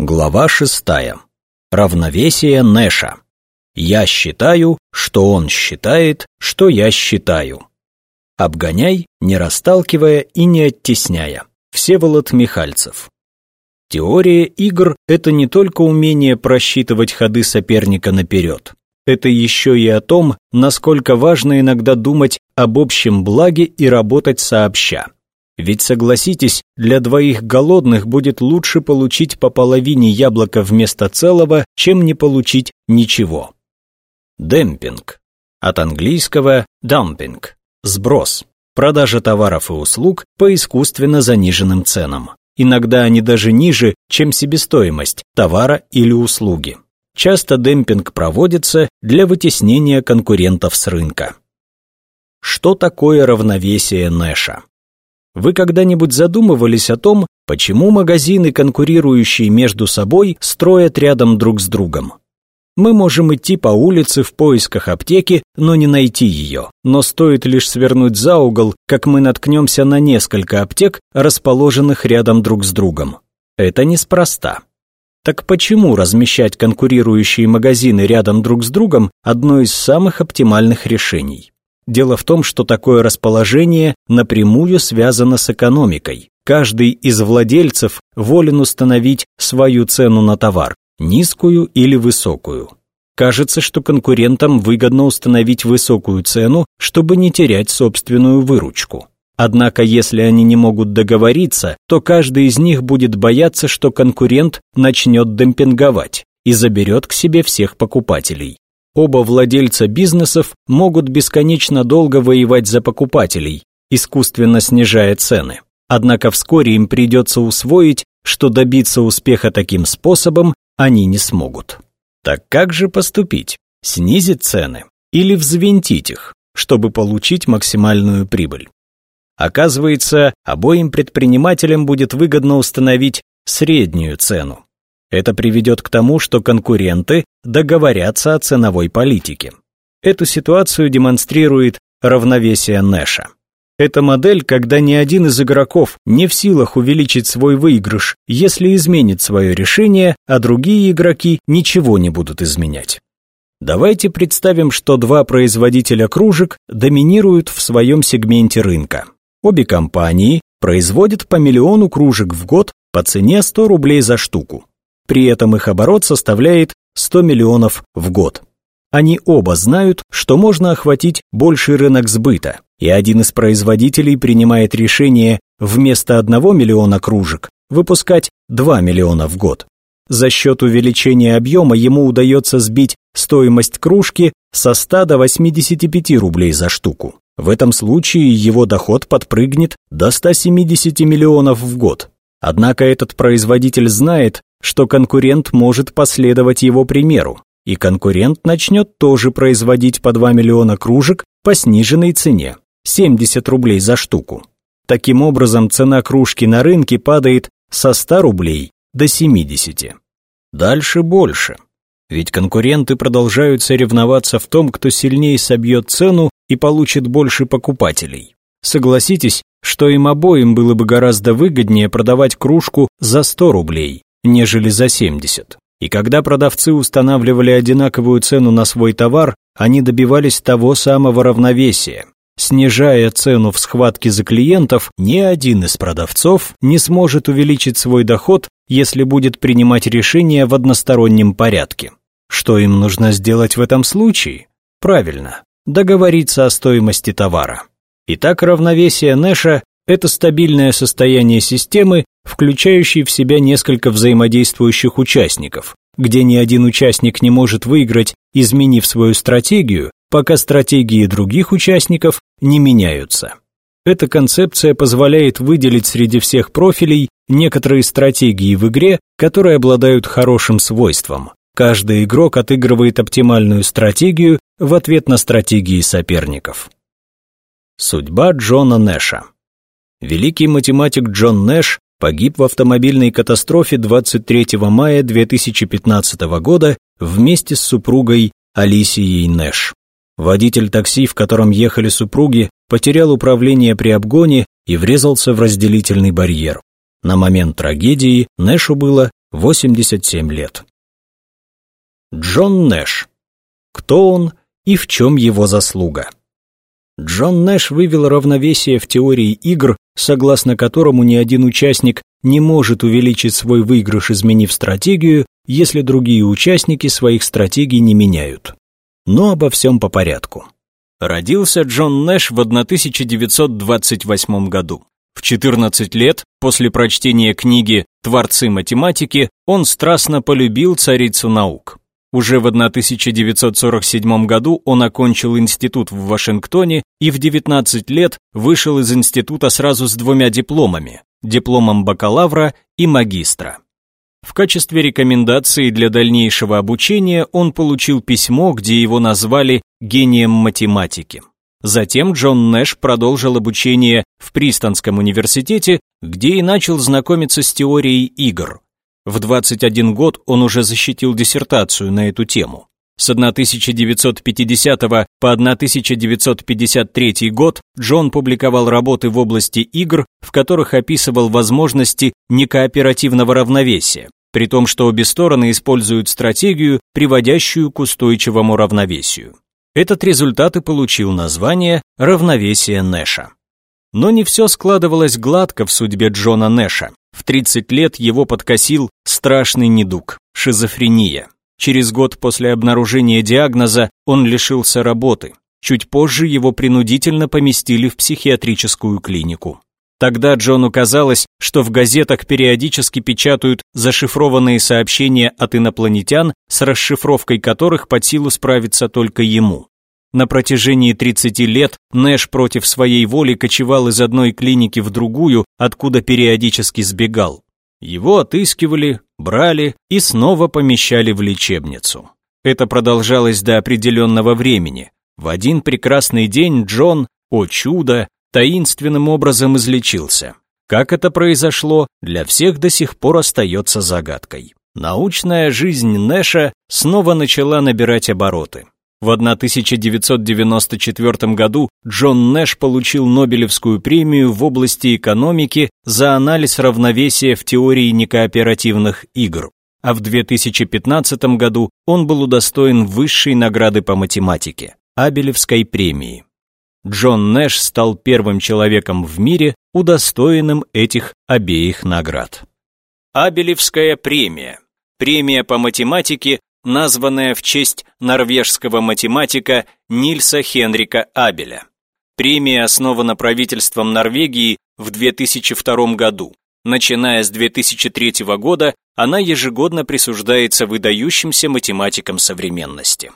Глава шестая. Равновесие Нэша. Я считаю, что он считает, что я считаю. Обгоняй, не расталкивая и не оттесняя. Всеволод Михальцев. Теория игр – это не только умение просчитывать ходы соперника наперед. Это еще и о том, насколько важно иногда думать об общем благе и работать сообща. Ведь согласитесь, для двоих голодных будет лучше получить по половине яблока вместо целого, чем не получить ничего. Демпинг. От английского dumping – сброс. Продажа товаров и услуг по искусственно заниженным ценам. Иногда они даже ниже, чем себестоимость товара или услуги. Часто демпинг проводится для вытеснения конкурентов с рынка. Что такое равновесие Нэша? Вы когда-нибудь задумывались о том, почему магазины, конкурирующие между собой, строят рядом друг с другом? Мы можем идти по улице в поисках аптеки, но не найти ее. Но стоит лишь свернуть за угол, как мы наткнемся на несколько аптек, расположенных рядом друг с другом. Это неспроста. Так почему размещать конкурирующие магазины рядом друг с другом – одно из самых оптимальных решений? Дело в том, что такое расположение напрямую связано с экономикой. Каждый из владельцев волен установить свою цену на товар, низкую или высокую. Кажется, что конкурентам выгодно установить высокую цену, чтобы не терять собственную выручку. Однако, если они не могут договориться, то каждый из них будет бояться, что конкурент начнет демпинговать и заберет к себе всех покупателей. Оба владельца бизнесов могут бесконечно долго воевать за покупателей, искусственно снижая цены. Однако вскоре им придется усвоить, что добиться успеха таким способом они не смогут. Так как же поступить? Снизить цены или взвинтить их, чтобы получить максимальную прибыль? Оказывается, обоим предпринимателям будет выгодно установить среднюю цену, это приведет к тому, что конкуренты договорятся о ценовой политике. Эту ситуацию демонстрирует равновесие Нэша. Это модель, когда ни один из игроков не в силах увеличить свой выигрыш, если изменит свое решение, а другие игроки ничего не будут изменять. Давайте представим, что два производителя кружек доминируют в своем сегменте рынка. Обе компании производят по миллиону кружек в год по цене 100 рублей за штуку. При этом их оборот составляет 100 миллионов в год. Они оба знают, что можно охватить больший рынок сбыта, и один из производителей принимает решение вместо 1 миллиона кружек выпускать 2 миллиона в год. За счет увеличения объема ему удается сбить стоимость кружки со 100 до 85 рублей за штуку. В этом случае его доход подпрыгнет до 170 миллионов в год. Однако этот производитель знает, что конкурент может последовать его примеру, и конкурент начнет тоже производить по 2 миллиона кружек по сниженной цене – 70 рублей за штуку. Таким образом, цена кружки на рынке падает со 100 рублей до 70. Дальше больше. Ведь конкуренты продолжают соревноваться в том, кто сильнее собьет цену и получит больше покупателей. Согласитесь, что им обоим было бы гораздо выгоднее продавать кружку за 100 рублей, нежели за 70. И когда продавцы устанавливали одинаковую цену на свой товар, они добивались того самого равновесия. Снижая цену в схватке за клиентов, ни один из продавцов не сможет увеличить свой доход, если будет принимать решения в одностороннем порядке. Что им нужно сделать в этом случае? Правильно, договориться о стоимости товара. Итак, равновесие Нэша – это стабильное состояние системы, включающей в себя несколько взаимодействующих участников, где ни один участник не может выиграть, изменив свою стратегию, пока стратегии других участников не меняются. Эта концепция позволяет выделить среди всех профилей некоторые стратегии в игре, которые обладают хорошим свойством. Каждый игрок отыгрывает оптимальную стратегию в ответ на стратегии соперников. Судьба Джона Нэша. Великий математик Джон Нэш погиб в автомобильной катастрофе 23 мая 2015 года вместе с супругой Алисией Нэш. Водитель такси, в котором ехали супруги, потерял управление при обгоне и врезался в разделительный барьер. На момент трагедии Нэшу было 87 лет. Джон Нэш. Кто он и в чем его заслуга? Джон Нэш вывел равновесие в теории игр, согласно которому ни один участник не может увеличить свой выигрыш, изменив стратегию, если другие участники своих стратегий не меняют. Но обо всем по порядку. Родился Джон Нэш в 1928 году. В 14 лет, после прочтения книги «Творцы математики», он страстно полюбил царицу наук. Уже в 1947 году он окончил институт в Вашингтоне и в 19 лет вышел из института сразу с двумя дипломами – дипломом бакалавра и магистра. В качестве рекомендации для дальнейшего обучения он получил письмо, где его назвали гением математики. Затем Джон Нэш продолжил обучение в Пристонском университете, где и начал знакомиться с теорией игр. В 21 год он уже защитил диссертацию на эту тему. С 1950 по 1953 год Джон публиковал работы в области игр, в которых описывал возможности некооперативного равновесия, при том, что обе стороны используют стратегию, приводящую к устойчивому равновесию. Этот результат и получил название «равновесие Нэша». Но не все складывалось гладко в судьбе Джона Нэша. В 30 лет его подкосил страшный недуг – шизофрения. Через год после обнаружения диагноза он лишился работы. Чуть позже его принудительно поместили в психиатрическую клинику. Тогда Джону казалось, что в газетах периодически печатают зашифрованные сообщения от инопланетян, с расшифровкой которых под силу справиться только ему. На протяжении 30 лет Нэш против своей воли кочевал из одной клиники в другую, откуда периодически сбегал. Его отыскивали, брали и снова помещали в лечебницу. Это продолжалось до определенного времени. В один прекрасный день Джон, о чудо, таинственным образом излечился. Как это произошло, для всех до сих пор остается загадкой. Научная жизнь Нэша снова начала набирать обороты. В 1994 году Джон Нэш получил Нобелевскую премию в области экономики за анализ равновесия в теории некооперативных игр, а в 2015 году он был удостоен высшей награды по математике – Абелевской премии. Джон Нэш стал первым человеком в мире, удостоенным этих обеих наград. Абелевская премия. Премия по математике, названная в честь норвежского математика Нильса Хенрика Абеля. Премия основана правительством Норвегии в 2002 году. Начиная с 2003 года она ежегодно присуждается выдающимся математикам современности.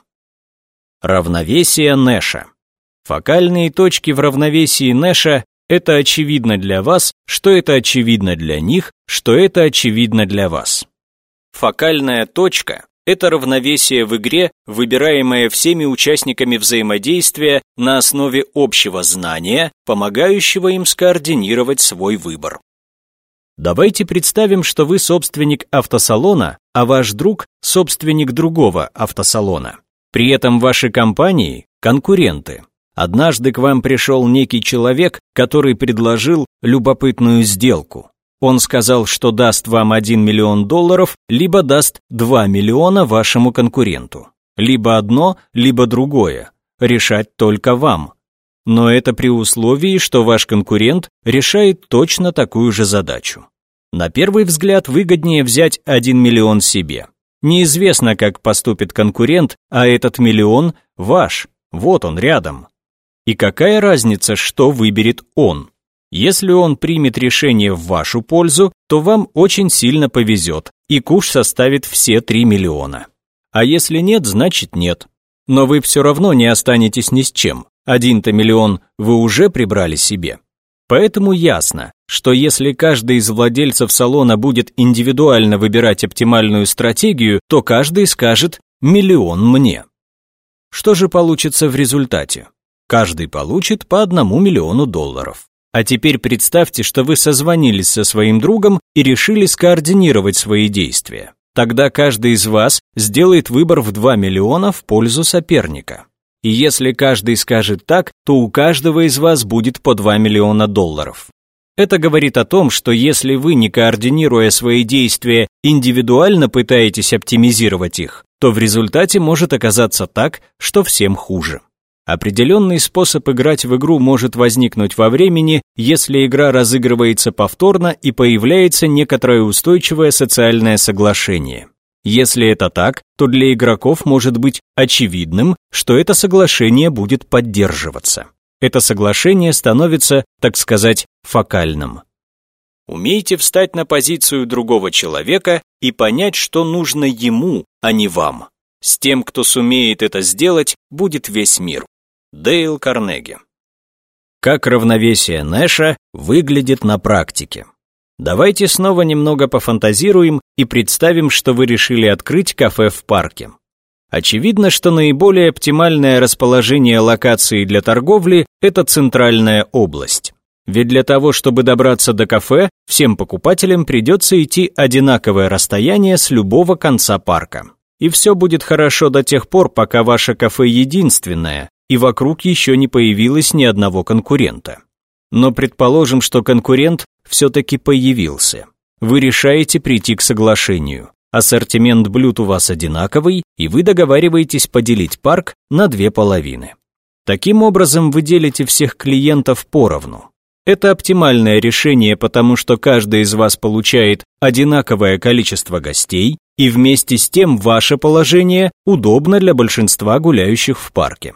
Равновесие Нэша. Фокальные точки в равновесии Нэша – это очевидно для вас, что это очевидно для них, что это очевидно для вас. Фокальная точка – это равновесие в игре, выбираемое всеми участниками взаимодействия на основе общего знания, помогающего им скоординировать свой выбор. Давайте представим, что вы собственник автосалона, а ваш друг – собственник другого автосалона. При этом ваши компании – конкуренты. Однажды к вам пришел некий человек, который предложил любопытную сделку. Он сказал, что даст вам 1 миллион долларов, либо даст 2 миллиона вашему конкуренту. Либо одно, либо другое. Решать только вам. Но это при условии, что ваш конкурент решает точно такую же задачу. На первый взгляд выгоднее взять 1 миллион себе. Неизвестно, как поступит конкурент, а этот миллион ваш. Вот он рядом. И какая разница, что выберет он? Если он примет решение в вашу пользу, то вам очень сильно повезет, и куш составит все 3 миллиона. А если нет, значит нет. Но вы все равно не останетесь ни с чем. Один-то миллион вы уже прибрали себе. Поэтому ясно, что если каждый из владельцев салона будет индивидуально выбирать оптимальную стратегию, то каждый скажет «миллион мне». Что же получится в результате? Каждый получит по одному миллиону долларов. А теперь представьте, что вы созвонились со своим другом и решили скоординировать свои действия. Тогда каждый из вас сделает выбор в 2 миллиона в пользу соперника. И если каждый скажет так, то у каждого из вас будет по 2 миллиона долларов. Это говорит о том, что если вы, не координируя свои действия, индивидуально пытаетесь оптимизировать их, то в результате может оказаться так, что всем хуже. Определенный способ играть в игру может возникнуть во времени, если игра разыгрывается повторно и появляется некоторое устойчивое социальное соглашение. Если это так, то для игроков может быть очевидным, что это соглашение будет поддерживаться это соглашение становится, так сказать, фокальным. Умейте встать на позицию другого человека и понять, что нужно ему, а не вам. С тем, кто сумеет это сделать, будет весь мир. Дейл Карнеги. Как равновесие Нэша выглядит на практике? Давайте снова немного пофантазируем и представим, что вы решили открыть кафе в парке. Очевидно, что наиболее оптимальное расположение локации для торговли – это центральная область. Ведь для того, чтобы добраться до кафе, всем покупателям придется идти одинаковое расстояние с любого конца парка. И все будет хорошо до тех пор, пока ваше кафе единственное, и вокруг еще не появилось ни одного конкурента. Но предположим, что конкурент все-таки появился. Вы решаете прийти к соглашению. Ассортимент блюд у вас одинаковый, и вы договариваетесь поделить парк на две половины. Таким образом, вы делите всех клиентов поровну. Это оптимальное решение, потому что каждый из вас получает одинаковое количество гостей, и вместе с тем ваше положение удобно для большинства гуляющих в парке.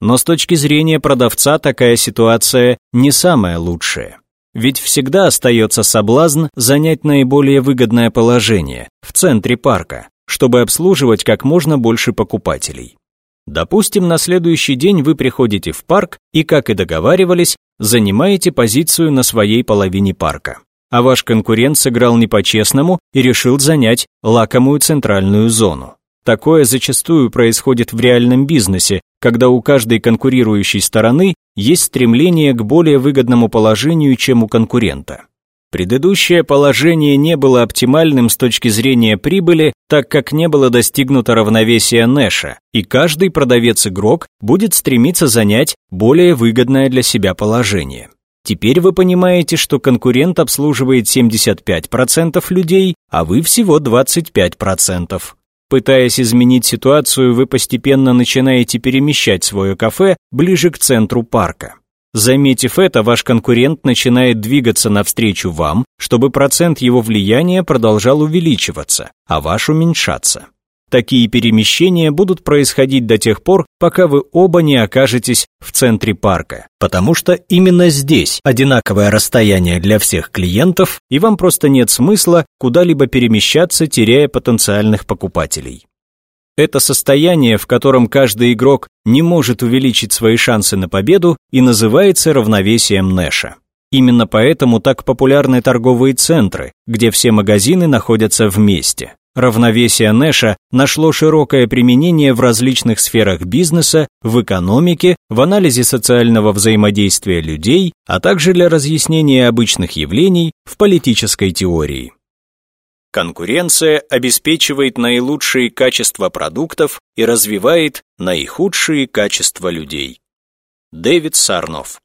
Но с точки зрения продавца такая ситуация не самая лучшая. Ведь всегда остается соблазн занять наиболее выгодное положение в центре парка, чтобы обслуживать как можно больше покупателей. Допустим, на следующий день вы приходите в парк и, как и договаривались, занимаете позицию на своей половине парка. А ваш конкурент сыграл не по-честному и решил занять лакомую центральную зону. Такое зачастую происходит в реальном бизнесе, когда у каждой конкурирующей стороны есть стремление к более выгодному положению, чем у конкурента. Предыдущее положение не было оптимальным с точки зрения прибыли, так как не было достигнуто равновесия Нэша, и каждый продавец-игрок будет стремиться занять более выгодное для себя положение. Теперь вы понимаете, что конкурент обслуживает 75% людей, а вы всего 25%. Пытаясь изменить ситуацию, вы постепенно начинаете перемещать свое кафе ближе к центру парка. Заметив это, ваш конкурент начинает двигаться навстречу вам, чтобы процент его влияния продолжал увеличиваться, а ваш уменьшаться. Такие перемещения будут происходить до тех пор, пока вы оба не окажетесь в центре парка, потому что именно здесь одинаковое расстояние для всех клиентов, и вам просто нет смысла куда-либо перемещаться, теряя потенциальных покупателей. Это состояние, в котором каждый игрок не может увеличить свои шансы на победу, и называется равновесием Нэша. Именно поэтому так популярны торговые центры, где все магазины находятся вместе. Равновесие Нэша нашло широкое применение в различных сферах бизнеса, в экономике, в анализе социального взаимодействия людей, а также для разъяснения обычных явлений в политической теории. Конкуренция обеспечивает наилучшие качества продуктов и развивает наихудшие качества людей. Дэвид Сарнов